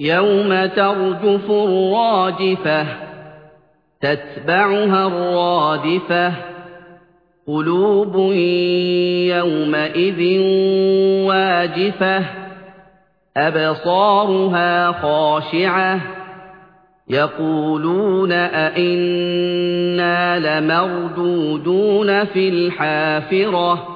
يَوْمَ تَرْجُفُ الرَّاجِفَةُ تَتْبَعُهَا الرَّادِفَةُ قُلُوبٌ يَوْمَئِذٍ وَاجِفَةٌ أَبْصَارُهَا خَاشِعَةٌ يَقُولُونَ أَإِنَّا لَمَرْدُودُونَ فِي الْحَافِرَةِ